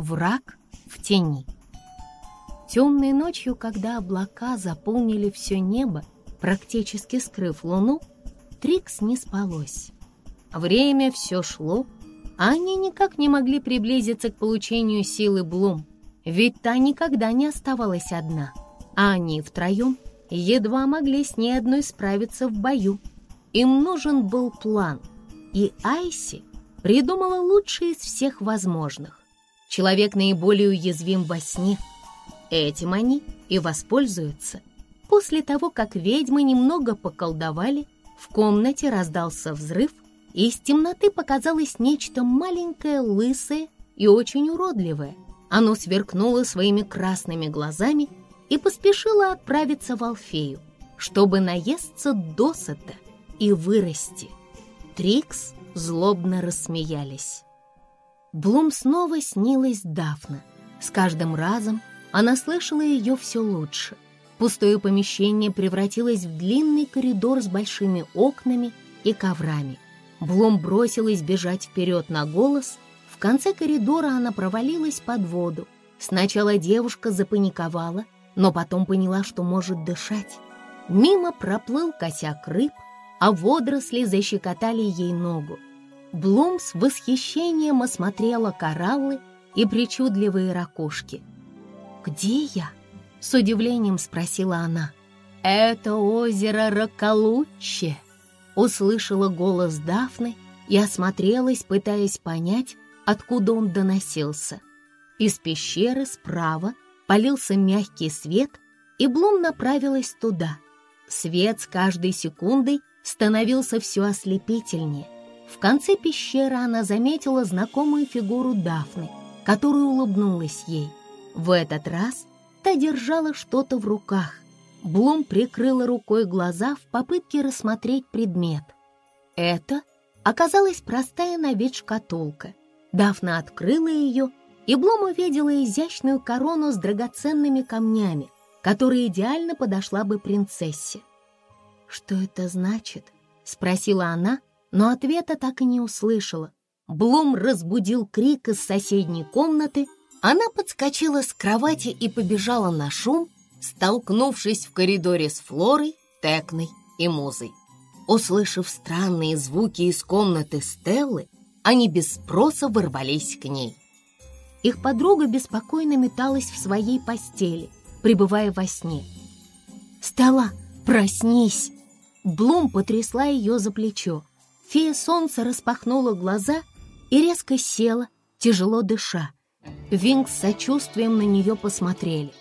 Враг в тени. Темной ночью, когда облака заполнили все небо, практически скрыв луну, Трикс не спалось. Время все шло, а они никак не могли приблизиться к получению силы Блум, ведь та никогда не оставалась одна, а они втроем едва могли с ней одной справиться в бою. Им нужен был план, и Айси придумала лучший из всех возможных. Человек наиболее уязвим во сне. Этим они и воспользуются. После того, как ведьмы немного поколдовали, в комнате раздался взрыв, и из темноты показалось нечто маленькое, лысое и очень уродливое. Оно сверкнуло своими красными глазами и поспешило отправиться в Алфею, чтобы наесться досыта и вырасти. Трикс злобно рассмеялись. Блум снова снилась Дафна. С каждым разом она слышала ее все лучше. Пустое помещение превратилось в длинный коридор с большими окнами и коврами. Блум бросилась бежать вперед на голос. В конце коридора она провалилась под воду. Сначала девушка запаниковала, но потом поняла, что может дышать. Мимо проплыл косяк рыб, а водоросли защекотали ей ногу. Блум с восхищением осмотрела кораллы и причудливые ракушки. «Где я?» — с удивлением спросила она. «Это озеро Ракалучче», — услышала голос Дафны и осмотрелась, пытаясь понять, откуда он доносился. Из пещеры справа полился мягкий свет, и Блум направилась туда. Свет с каждой секундой становился все ослепительнее. В конце пещеры она заметила знакомую фигуру Дафны, которая улыбнулась ей. В этот раз та держала что-то в руках. Блум прикрыла рукой глаза в попытке рассмотреть предмет. Это оказалась простая на вид шкатулка. Дафна открыла ее, и Блум увидела изящную корону с драгоценными камнями, которая идеально подошла бы принцессе. «Что это значит?» — спросила она, но ответа так и не услышала. Блум разбудил крик из соседней комнаты. Она подскочила с кровати и побежала на шум, столкнувшись в коридоре с Флорой, Текной и Музой. Услышав странные звуки из комнаты Стеллы, они без спроса ворвались к ней. Их подруга беспокойно металась в своей постели, пребывая во сне. «Стелла, проснись!» Блум потрясла ее за плечо. Фея солнца распахнула глаза и резко села, тяжело дыша. Винг с сочувствием на нее посмотрели.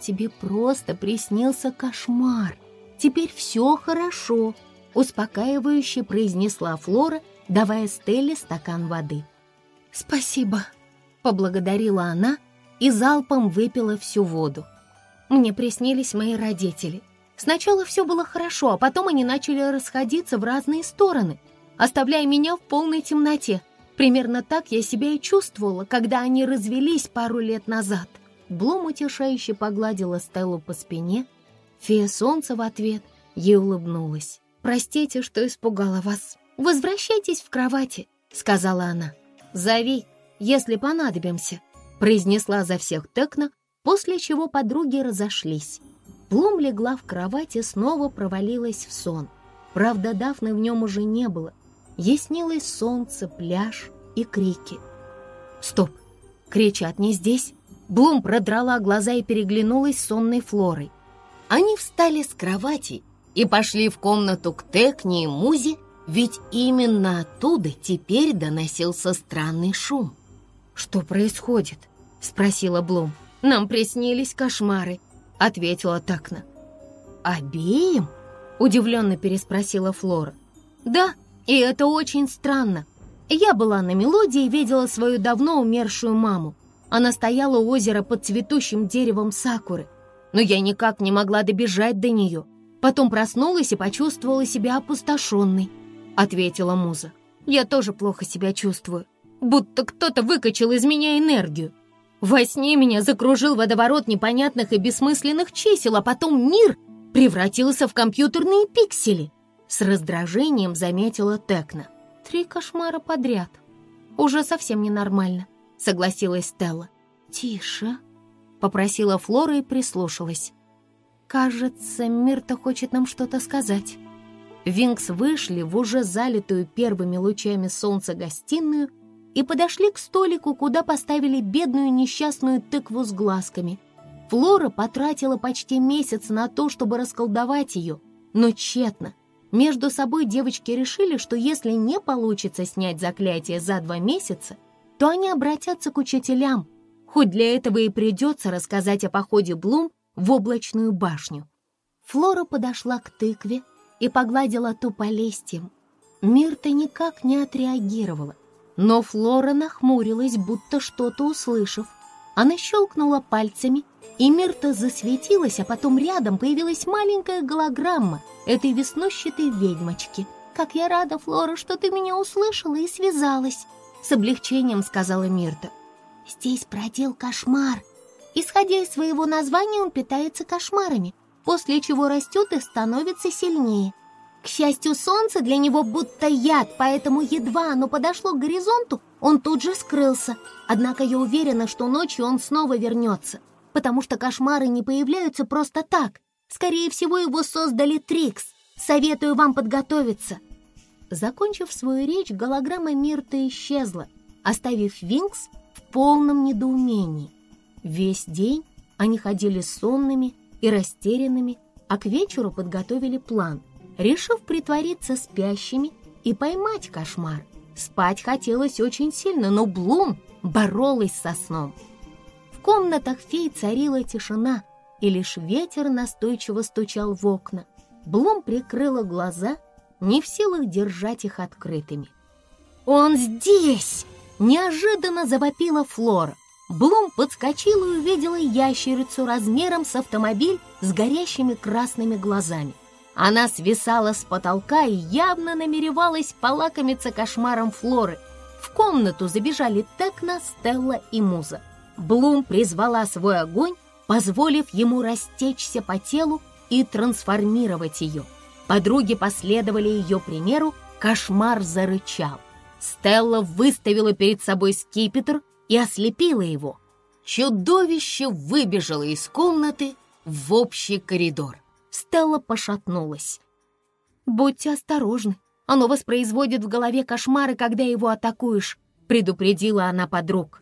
«Тебе просто приснился кошмар. Теперь все хорошо», — успокаивающе произнесла Флора, давая Стелле стакан воды. «Спасибо», — поблагодарила она и залпом выпила всю воду. «Мне приснились мои родители». Сначала все было хорошо, а потом они начали расходиться в разные стороны, оставляя меня в полной темноте. Примерно так я себя и чувствовала, когда они развелись пару лет назад. Блум утешающе погладила Стеллу по спине. Фея солнца в ответ ей улыбнулась. «Простите, что испугала вас. Возвращайтесь в кровати», — сказала она. «Зови, если понадобимся», — произнесла за всех Текна, после чего подруги разошлись. Блум легла в кровать и снова провалилась в сон. Правда, Дафны в нем уже не было. Ей снилось солнце, пляж и крики. «Стоп! Кричат не здесь!» Блум продрала глаза и переглянулась с сонной Флорой. Они встали с кровати и пошли в комнату к Текне и Музе, ведь именно оттуда теперь доносился странный шум. «Что происходит?» — спросила Блум. «Нам приснились кошмары», — ответила Такна. «Обеим?» — удивленно переспросила Флора. «Да, и это очень странно. Я была на мелодии и видела свою давно умершую маму. Она стояла у озера под цветущим деревом сакуры, но я никак не могла добежать до нее. Потом проснулась и почувствовала себя опустошенной», — ответила Муза. «Я тоже плохо себя чувствую, будто кто-то выкачал из меня энергию. Во сне меня закружил водоворот непонятных и бессмысленных чисел, а потом мир превратился в компьютерные пиксели. С раздражением заметила Текна. Три кошмара подряд. Уже совсем ненормально, согласилась Стелла. «Тише», — попросила Флора и прислушалась. «Кажется, Мирта хочет нам что-то сказать». Винкс вышли в уже залитую первыми лучами солнца гостиную и подошли к столику, куда поставили бедную несчастную тыкву с глазками. Флора потратила почти месяц на то, чтобы расколдовать ее, но тщетно. Между собой девочки решили, что если не получится снять заклятие за два месяца, то они обратятся к учителям, хоть для этого и придется рассказать о походе Блум в облачную башню. Флора подошла к тыкве и погладила ту по листьям. Мирта никак не отреагировала, но Флора нахмурилась, будто что-то услышав. Она щелкнула пальцами, и Мирта засветилась, а потом рядом появилась маленькая голограмма этой веснущатой ведьмочки. «Как я рада, Флора, что ты меня услышала и связалась!» С облегчением сказала Мирта. «Здесь бродил кошмар. Исходя из своего названия, он питается кошмарами, после чего растет и становится сильнее. К счастью, солнце для него будто яд, поэтому едва оно подошло к горизонту, он тут же скрылся. Однако я уверена, что ночью он снова вернется, потому что кошмары не появляются просто так. Скорее всего, его создали Трикс. Советую вам подготовиться. Закончив свою речь, голограмма Мирта исчезла, оставив Винкс в полном недоумении. Весь день они ходили сонными и растерянными, а к вечеру подготовили план — решив притвориться спящими и поймать кошмар. Спать хотелось очень сильно, но Блум боролась со сном. В комнатах фей царила тишина, и лишь ветер настойчиво стучал в окна. Блум прикрыла глаза, не в силах держать их открытыми. «Он здесь!» — неожиданно завопила Флора. Блум подскочила и увидела ящерицу размером с автомобиль с горящими красными глазами. Она свисала с потолка и явно намеревалась полакомиться кошмаром Флоры. В комнату забежали Текна, Стелла и Муза. Блум призвала свой огонь, позволив ему растечься по телу и трансформировать ее. Подруги последовали ее примеру, кошмар зарычал. Стелла выставила перед собой скипетр и ослепила его. Чудовище выбежало из комнаты в общий коридор. Стелла пошатнулась. «Будьте осторожны, оно воспроизводит в голове кошмары, когда его атакуешь», предупредила она подруг.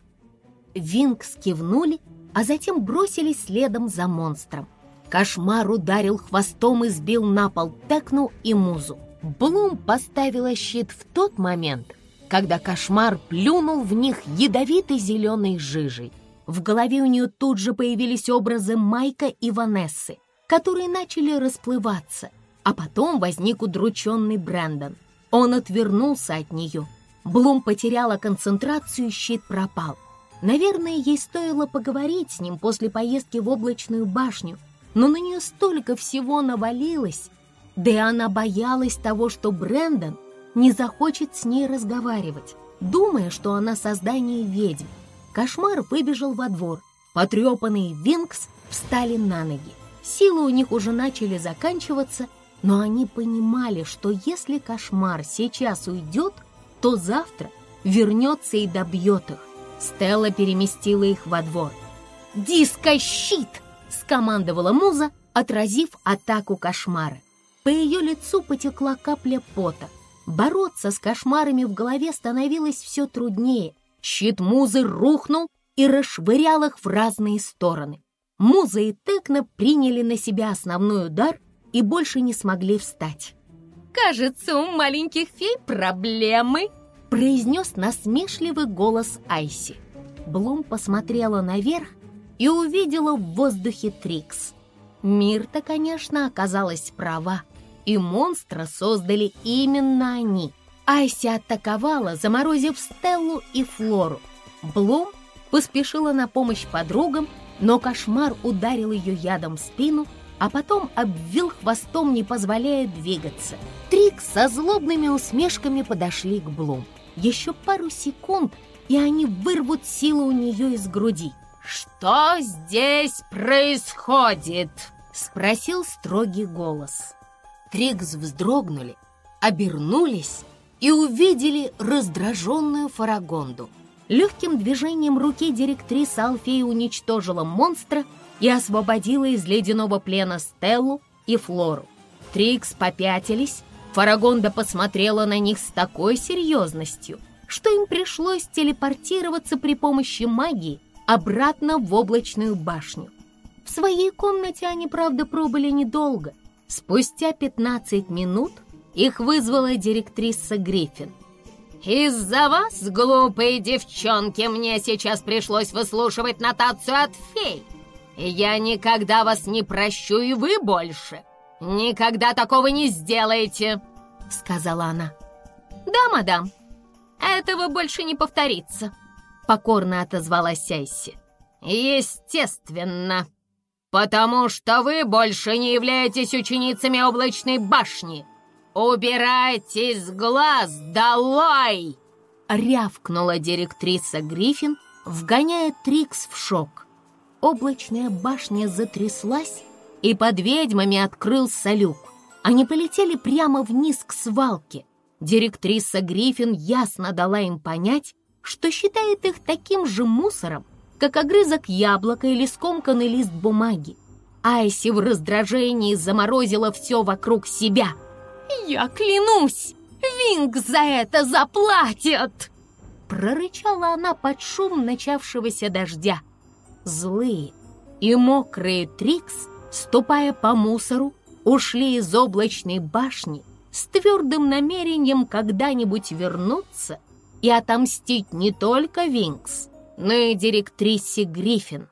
Винкс кивнули, а затем бросились следом за монстром. Кошмар ударил хвостом и сбил на пол Текну и Музу. Блум поставила щит в тот момент, когда кошмар плюнул в них ядовитой зеленой жижей. В голове у нее тут же появились образы Майка и Ванессы которые начали расплываться, а потом возник удрученный Брэндон. Он отвернулся от нее. Блум потеряла концентрацию, щит пропал. Наверное, ей стоило поговорить с ним после поездки в облачную башню, но на нее столько всего навалилось, да и она боялась того, что Брэндон не захочет с ней разговаривать, думая, что она создание ведьм. Кошмар выбежал во двор. Потрепанный Винкс встали на ноги. Силы у них уже начали заканчиваться, но они понимали, что если кошмар сейчас уйдет, то завтра вернется и добьет их. Стелла переместила их во двор. «Диско-щит!» — скомандовала Муза, отразив атаку кошмара. По ее лицу потекла капля пота. Бороться с кошмарами в голове становилось все труднее. Щит Музы рухнул и расшвырял их в разные стороны. Муза и Текна приняли на себя основной удар и больше не смогли встать. «Кажется, у маленьких фей проблемы», — произнес насмешливый голос Айси. Блум посмотрела наверх и увидела в воздухе Трикс. Мирта, конечно, оказалась права, и монстра создали именно они. Айси атаковала, заморозив Стеллу и Флору. Блум поспешила на помощь подругам но кошмар ударил ее ядом в спину, а потом обвил хвостом, не позволяя двигаться. Трик со злобными усмешками подошли к Блум. Еще пару секунд, и они вырвут силу у нее из груди. «Что здесь происходит?» — спросил строгий голос. Трикс вздрогнули, обернулись и увидели раздраженную Фарагонду — Легким движением руки директриса Алфея уничтожила монстра и освободила из ледяного плена Стеллу и Флору. Трикс попятились, Фарагонда посмотрела на них с такой серьезностью, что им пришлось телепортироваться при помощи магии обратно в облачную башню. В своей комнате они, правда, пробыли недолго. Спустя 15 минут их вызвала директриса Гриффин. «Из-за вас, глупые девчонки, мне сейчас пришлось выслушивать нотацию от фей. Я никогда вас не прощу, и вы больше. Никогда такого не сделаете!» — сказала она. «Да, мадам, этого больше не повторится», — покорно отозвалась Айси. «Естественно, потому что вы больше не являетесь ученицами облачной башни. Убирайтесь с глаз долой!» Рявкнула директриса Гриффин, вгоняя Трикс в шок. Облачная башня затряслась, и под ведьмами открылся люк. Они полетели прямо вниз к свалке. Директриса Гриффин ясно дала им понять, что считает их таким же мусором, как огрызок яблока или скомканный лист бумаги. Айси в раздражении заморозила все вокруг себя. «Я клянусь, Винг за это заплатит!» Прорычала она под шум начавшегося дождя. Злые и мокрые Трикс, ступая по мусору, ушли из облачной башни с твердым намерением когда-нибудь вернуться и отомстить не только Винкс, но и директрисе Гриффин.